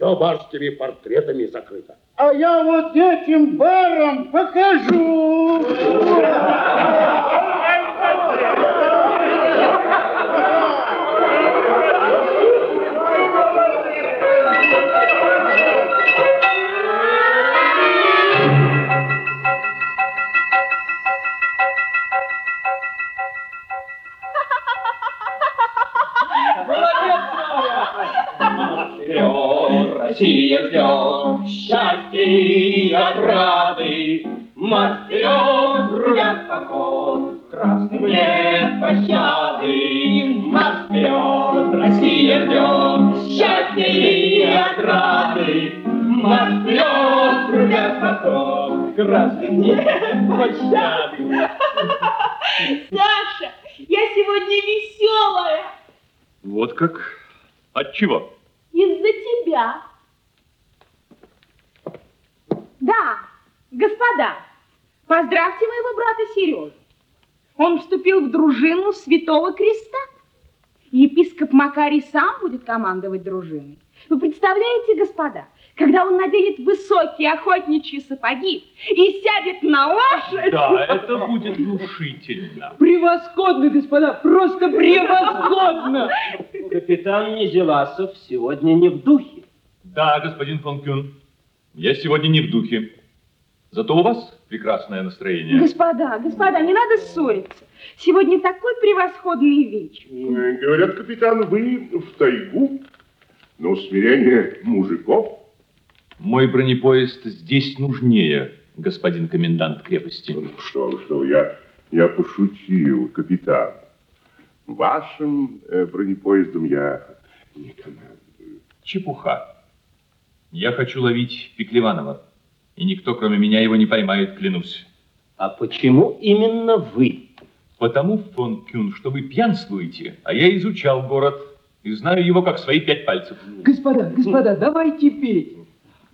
Все барскими портретами закрыто. А я вот этим барам покажу. Марш вперед, рубят покой, красным нет пощады. Вперед, Россия ждет счастья и отрады. Вперед, рубят покой, красным нет пощады. Саша, я сегодня веселая Вот как? От чего? из-за тебя. Да, господа, поздравьте моего брата Сережу. Он вступил в дружину Святого Креста. Епископ Макарий сам будет командовать дружиной. Вы представляете, господа, когда он наденет высокие охотничьи сапоги и сядет на лошадь? Да, это будет внушительно. Превосходно, господа, просто превосходно. Капитан Низеласов сегодня не в духе. Да, господин фон Кюн, я сегодня не в духе. Зато у вас прекрасное настроение. Господа, господа, не надо ссориться. Сегодня такой превосходный вечер. Говорят, капитан, вы в тайгу на усмирение мужиков. Мой бронепоезд здесь нужнее, господин комендант крепости. Ну, Что вы, что я, я пошутил, капитан. Вашим э, бронепоездом я не командую. Чепуха. Я хочу ловить Пеклеванова. И никто, кроме меня, его не поймает, клянусь. А почему именно вы? Потому, фон Кюн, что вы пьянствуете, а я изучал город и знаю его как свои пять пальцев. Господа, господа, давайте петь.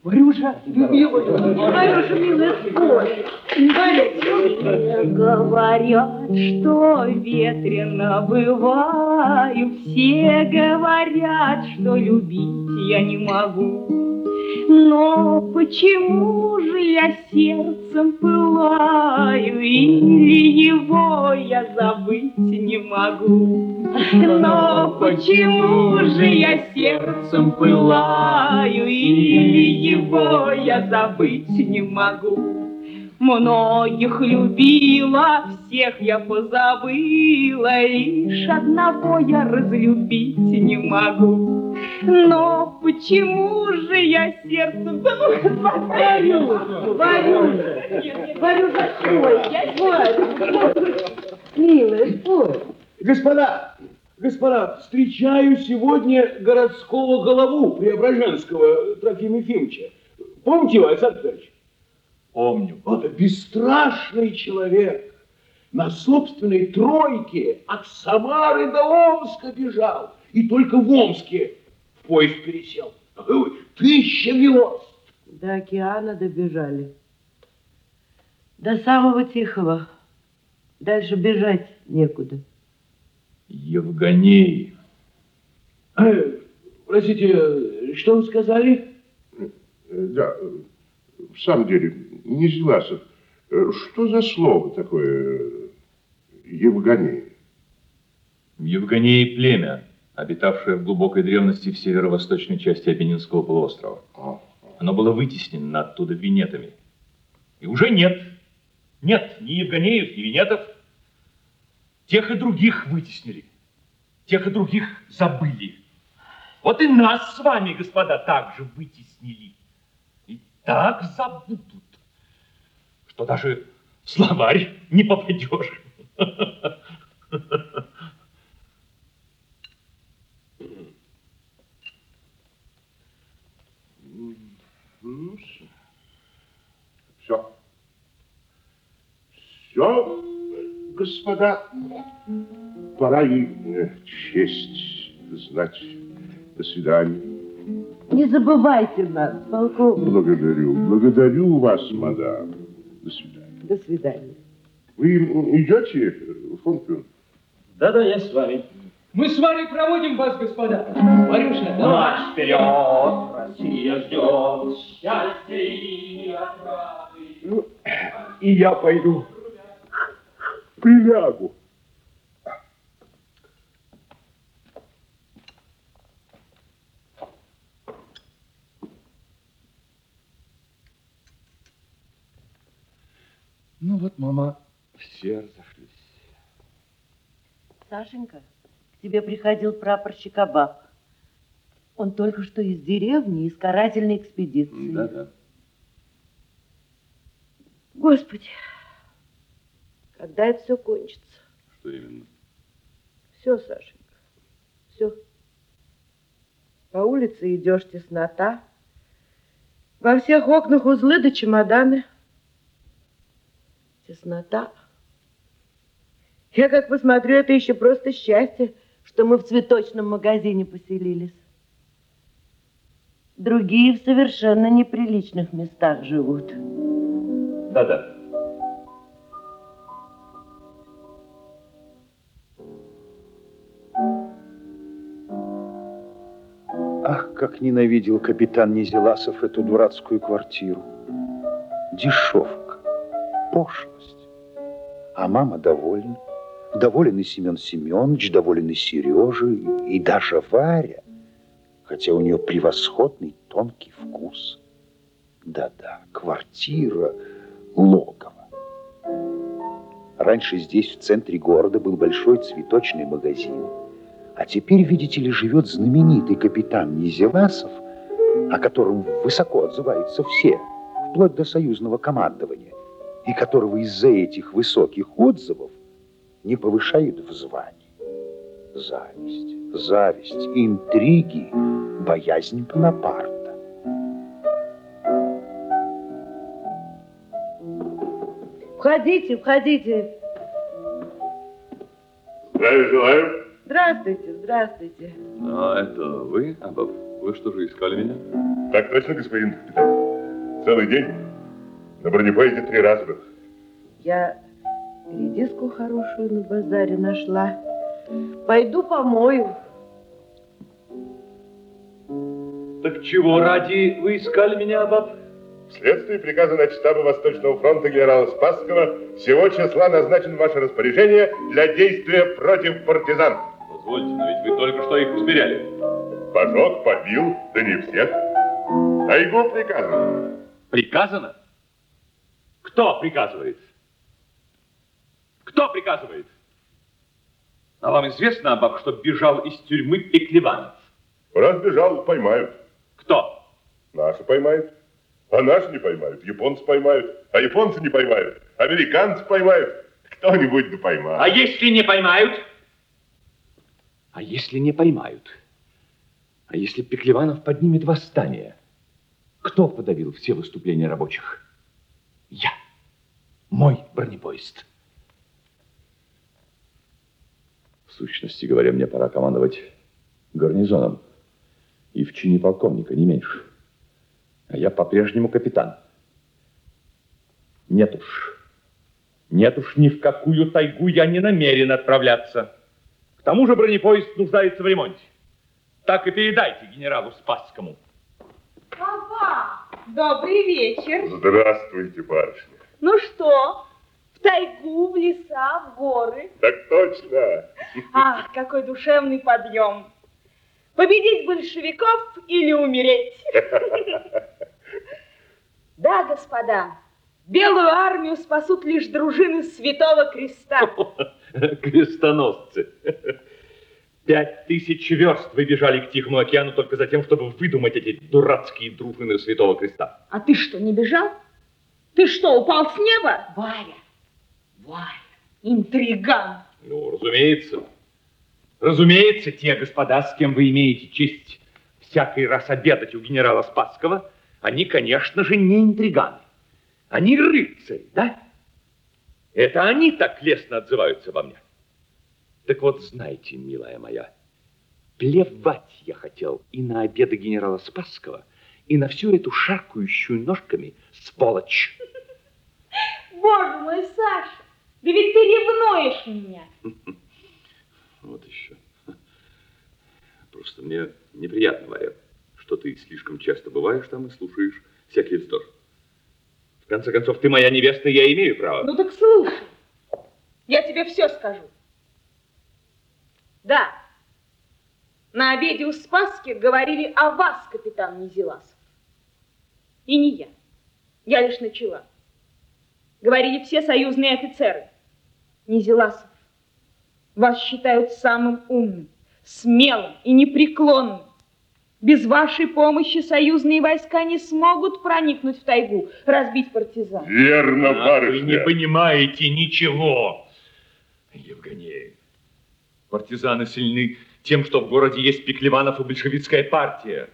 Варюша, любимая. Варюша, милая, спой. Говорят, что ветрено бываю, все говорят, что любить я не могу. Но почему же я сердцем пылаю, или его я забыть не могу? Но почему же я сердцем пылаю, или его я забыть не могу? Многих любила, всех я позабыла, Лишь одного я разлюбить не могу. Но почему же я сердцем... Да ну, Варюша, Варюша, Варюша, спой, я спой. Милая, спой. Господа, господа, встречаю сегодня городского голову Преображенского Трофима Ефимовича. Помните его, Александр Петрович? Помню. Вот бесстрашный человек. На собственной тройке от Самары до Омска бежал. И только в Омске поезд пересел. Тысяча верст. До океана добежали. До самого Тихого. Дальше бежать некуда. Евгений. Э, Простите, что вы сказали? Да, в самом деле, Низеласов, э, что за слово такое э, Евгений? В Евгении племя, обитавшее в глубокой древности в северо-восточной части Апеннинского полуострова. Оно было вытеснено оттуда венетами. И уже нет. Нет ни Евгенеев, ни венетов. Тех и других вытеснили. Тех и других забыли. Вот и нас с вами, господа, также вытеснили. И так забудут, что даже в словарь не попадешь. господа. Пора и честь знать. До свидания. Не забывайте нас, полковник. Благодарю, благодарю вас, мадам. До свидания. До свидания. Вы идете, фон Кюн? Да-да, я с вами. Мы с вами проводим вас, господа. Варюша, давай. Марш вперед, Россия ждет счастья и отрады. Ну, и я пойду прилягу. Ну вот, мама, все разошлись. Сашенька, к тебе приходил прапорщик Абаб. Он только что из деревни, из карательной экспедиции. Да-да. Господи, когда это все кончится? Что именно? Все, Сашенька, все. По улице идешь, теснота. Во всех окнах узлы да чемоданы. Теснота. Я как посмотрю, это еще просто счастье, что мы в цветочном магазине поселились. Другие в совершенно неприличных местах живут. Да-да. Как ненавидел капитан Низеласов эту дурацкую квартиру. Дешевка, пошлость. А мама довольна. Доволен и Семен Семенович, доволен и Сережа, и даже Варя. Хотя у нее превосходный тонкий вкус. Да-да, квартира, логово. Раньше здесь, в центре города, был большой цветочный магазин. А теперь, видите ли, живет знаменитый капитан Низеласов, о котором высоко отзываются все, вплоть до союзного командования, и которого из-за этих высоких отзывов не повышают в звании. Зависть, зависть, интриги, боязнь Бонапарта. Входите, входите. Здравия желаю. Здравствуйте, здравствуйте. А это вы, Абаб? Вы что же искали меня? Так точно, господин капитан. Целый день на бронепоезде три раза был. Я редиску хорошую на базаре нашла. Пойду помою. Так чего ради вы искали меня, Абаб? Вследствие приказа начштаба Восточного фронта генерала Спасского всего числа назначен ваше распоряжение для действия против партизан. Позвольте, но ведь вы только что их усмиряли. Пожег, побил, да не всех. Тайгу приказано. Приказано? Кто приказывает? Кто приказывает? А вам известно, Абаб, что бежал из тюрьмы Пеклеванов? Раз бежал, поймают. Кто? Наши поймают. А наши не поймают. Японцы поймают. А японцы не поймают. Американцы поймают. Кто-нибудь да поймает. А если не поймают? А если не поймают? А если Пеклеванов поднимет восстание? Кто подавил все выступления рабочих? Я. Мой бронепоезд. В сущности говоря, мне пора командовать гарнизоном. И в чине полковника, не меньше. А я по-прежнему капитан. Нет уж. Нет уж, ни в какую тайгу я не намерен отправляться. К тому же бронепоезд нуждается в ремонте. Так и передайте генералу Спасскому. Папа, добрый вечер. Здравствуйте, барышня. Ну что, в тайгу, в леса, в горы? Так точно. Ах, какой душевный подъем. Победить большевиков или умереть? Да, господа, белую армию спасут лишь дружины Святого Креста. Крестоносцы. Пять тысяч верст вы бежали к Тихому океану только за тем, чтобы выдумать эти дурацкие дружины Святого Креста. А ты что, не бежал? Ты что, упал с неба? Варя, Варя, интриган. Ну, разумеется. Разумеется, те господа, с кем вы имеете честь всякий раз обедать у генерала Спасского, они, конечно же, не интриганы. Они рыцари, да? Это они так лестно отзываются обо мне. Так вот, знаете, милая моя, плевать я хотел и на обеды генерала Спасского, и на всю эту шаркающую ножками сволочь. Боже мой, Саша, да ведь ты ревнуешь меня. Вот еще. Просто мне неприятно, Варя, что ты слишком часто бываешь там и слушаешь всякий вздор. В конце концов, ты моя невеста, и я имею право. Ну так слушай, я тебе все скажу. Да, на обеде у Спасских говорили о вас, капитан Низеласов. И не я. Я лишь начала. Говорили все союзные офицеры. Низеласов, вас считают самым умным, смелым и непреклонным. Без вашей помощи союзные войска не смогут проникнуть в тайгу, разбить партизан. Верно, А вы барышня. не понимаете ничего. Евгений, партизаны сильны тем, что в городе есть Пеклеванов и большевистская партия.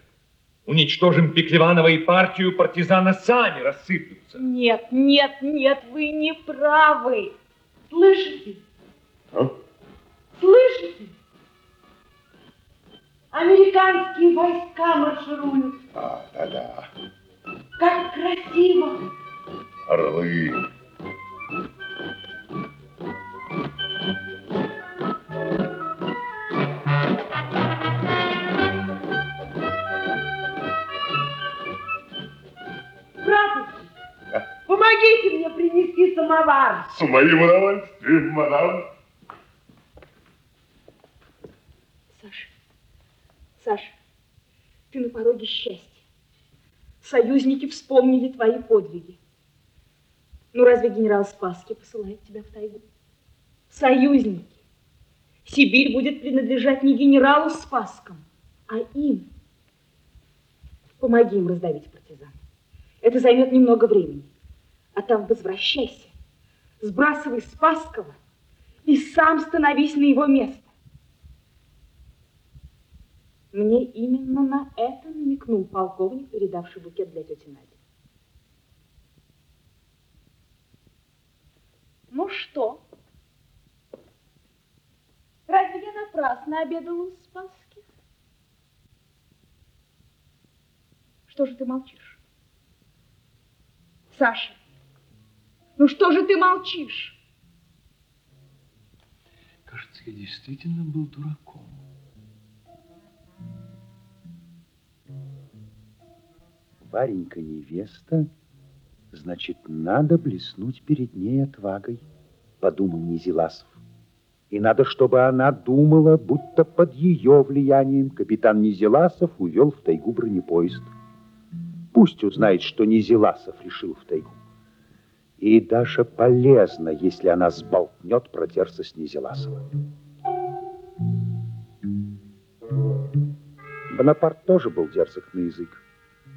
Уничтожим Пеклеванова и партию, партизаны сами рассыплются. Нет, нет, нет, вы не правы. Слышите? А? Американские войска маршируют. А, да-да. Как красиво. Орлы. Помогите мне принести самовар. С моим удовольствием, мадам. Саша, Саша, ты на пороге счастья. Союзники вспомнили твои подвиги. Ну, разве генерал Спасский посылает тебя в тайгу? Союзники. Сибирь будет принадлежать не генералу Спасскому, а им. Помоги им раздавить партизан. Это займет немного времени. А там возвращайся, сбрасывай Спасского и сам становись на его место. Мне именно на это намекнул полковник, передавший букет для тети Нади. Ну что? Разве я напрасно обедала у Спасских? Что же ты молчишь? Саша, ну что же ты молчишь? Кажется, я действительно был дураком. Варенька невеста, значит, надо блеснуть перед ней отвагой, подумал Низеласов. И надо, чтобы она думала, будто под ее влиянием капитан Низеласов увел в тайгу бронепоезд. Пусть узнает, что Низеласов решил в тайгу. И даже полезно, если она сболтнет про терца с Низеласова. Бонапарт тоже был дерзок на язык.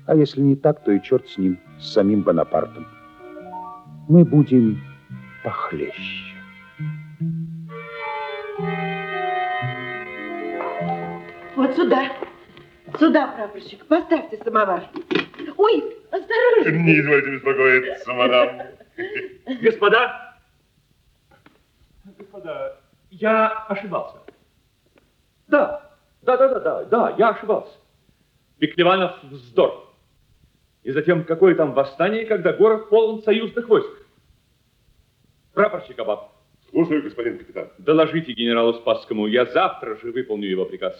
А если не так, то и черт с ним, с самим Бонапартом. Мы будем похлеще. Вот сюда. Сюда, прапорщик, поставьте самовар. Ой, осторожно. Не извольте беспокоиться, мадам. Господа, господа, я ошибался. Да, да, да, да, да, да, я ошибался. Пеклеванов вздор. И затем, какое там восстание, когда город полон союзных войск? Прапорщик Абаб, Слушаю, господин капитан. доложите генералу Спасскому, я завтра же выполню его приказ.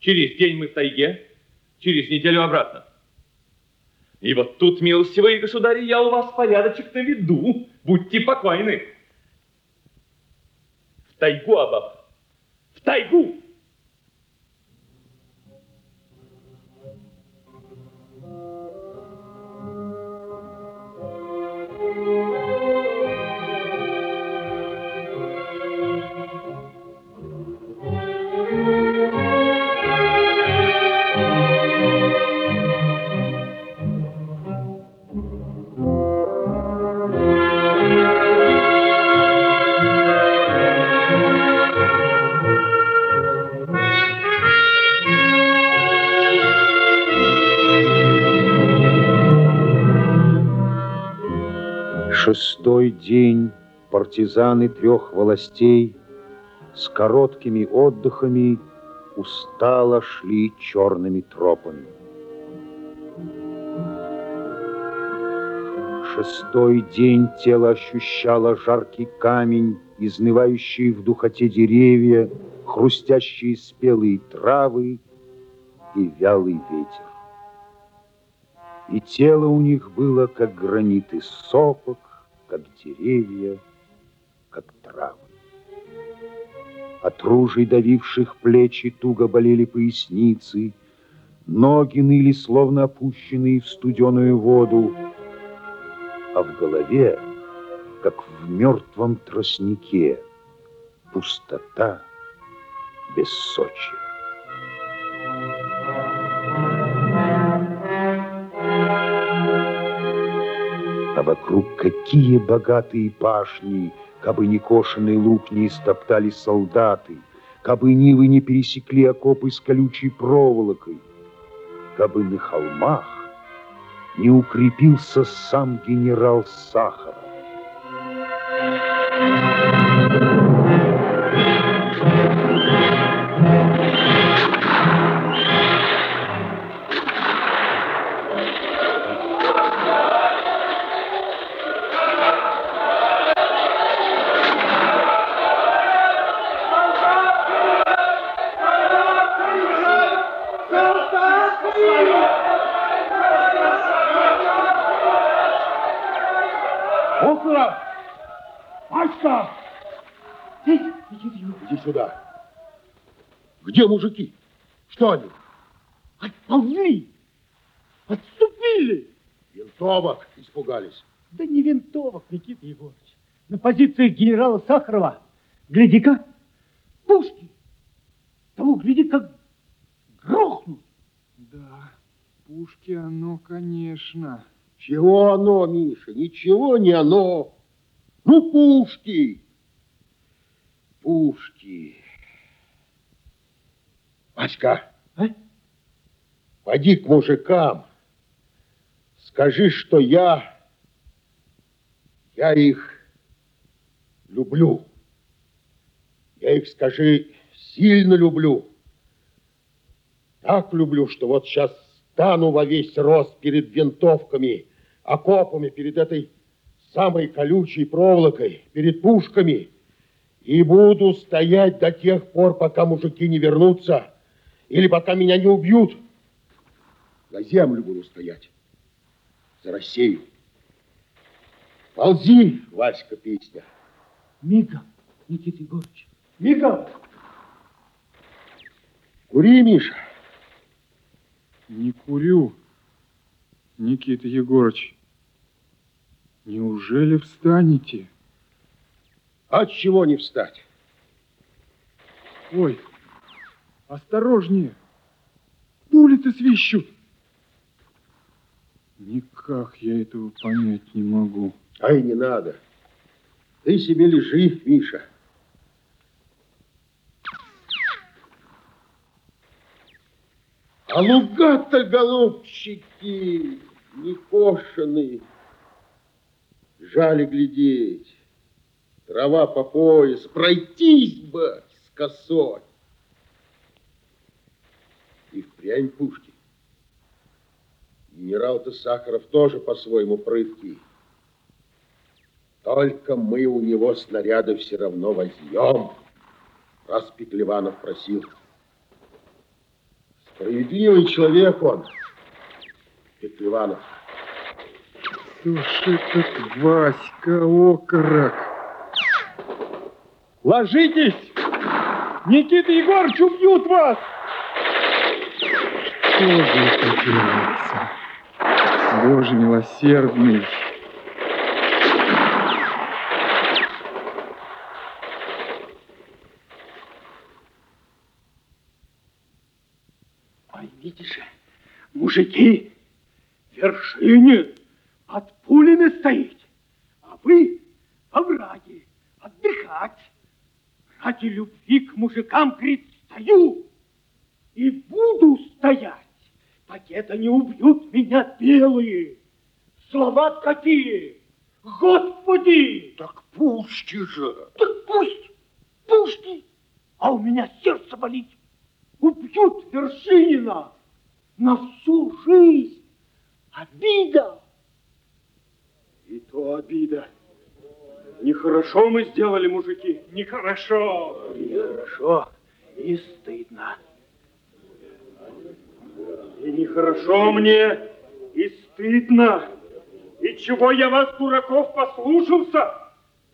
Через день мы в тайге, через неделю обратно. И вот тут, милостивые государи, я у вас порядочек наведу. Будьте покойны. В тайгу, Абаб, в тайгу! Шестой день партизаны трех властей с короткими отдыхами устало шли черными тропами. Шестой день тело ощущало жаркий камень, изнывающие в духоте деревья, хрустящие спелые травы и вялый ветер. И тело у них было, как гранит из сопок, как деревья, как травы. От ружей, давивших плечи, туго болели поясницы, ноги ныли, словно опущенные в студеную воду, а в голове, как в мертвом тростнике, пустота бессочия. А вокруг какие богатые пашни, Кабы не кошеный лук не истоптали солдаты, Кабы нивы не пересекли окопы с колючей проволокой, Кабы на холмах не укрепился сам генерал Сахаров. Окна! Васька! Иди сюда. Где мужики? Что они? Отползли! Отступили! Винтовок испугались. Да не винтовок, Никита Егорович. На позициях генерала Сахарова, гляди-ка, пушки. Того, гляди, как грохнут. Да, пушки оно, конечно. Чего оно, Миша? Ничего не оно. Ну, пушки. Пушки. Васька, А? пойди к мужикам. Скажи, что я, я их люблю. Я их, скажи, сильно люблю. Так люблю, что вот сейчас стану во весь рост перед винтовками, окопами, перед этой самой колючей проволокой, перед пушками. И буду стоять до тех пор, пока мужики не вернутся, или пока меня не убьют. На землю буду стоять. За Россию. Ползи, Васька, песня. Мигом, Никита Егорович, мигом. Кури, Миша. Не курю, Никита Егорыч. Неужели встанете? От чего не встать? Ой, осторожнее. Пули-то свищут. Никак я этого понять не могу. Ай, не надо. Ты себе лежи, Миша. А луга-то, голубчики, не кошеные. Жаль глядеть. Трава по пояс, пройтись бы с косой. И впрямь пушки. Генерал-то Сахаров тоже по-своему прыткий. Только мы у него снаряды все равно возьмем, раз Петлеванов просил. Справедливый человек он, Петлеванов. Кто ж этот Васька окорок? Ложитесь! Никита Егорович убьют вас! Что же это делается? Боже милосердный! Поймите же, мужики, вершине под пулями стоите, а вы во враге отдыхать. Ради любви к мужикам, стою и буду стоять. Так это не убьют меня белые. Слова какие! Господи! Так пушки же! Так пусть, пушки, а у меня сердце болит. Убьют Вершинина на всю жизнь. Обида. И то обида. Нехорошо мы сделали, мужики. Нехорошо. Хорошо и стыдно. И нехорошо мне, И стыдно. И чего я вас, дураков, послушался?